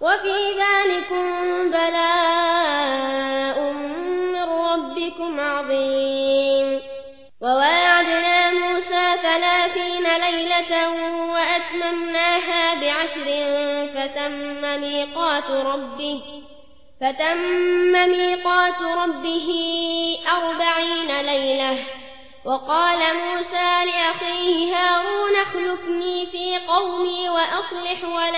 وفي ذلك بلاء من ربكم عظيم. وواعدنا موسى ثلاثين ليلة وأتممناها بعشر فتم ميقات ربه فتم ميقات ربه أربعين ليلة. وقال موسى لأخيه هارون اخلفني في قومي وأصلح ولا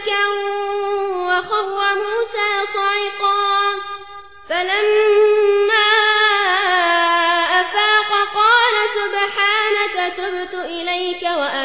دكا وخر موسى صعقا فلما أفاق قال سبحانك تبت إليك وأنا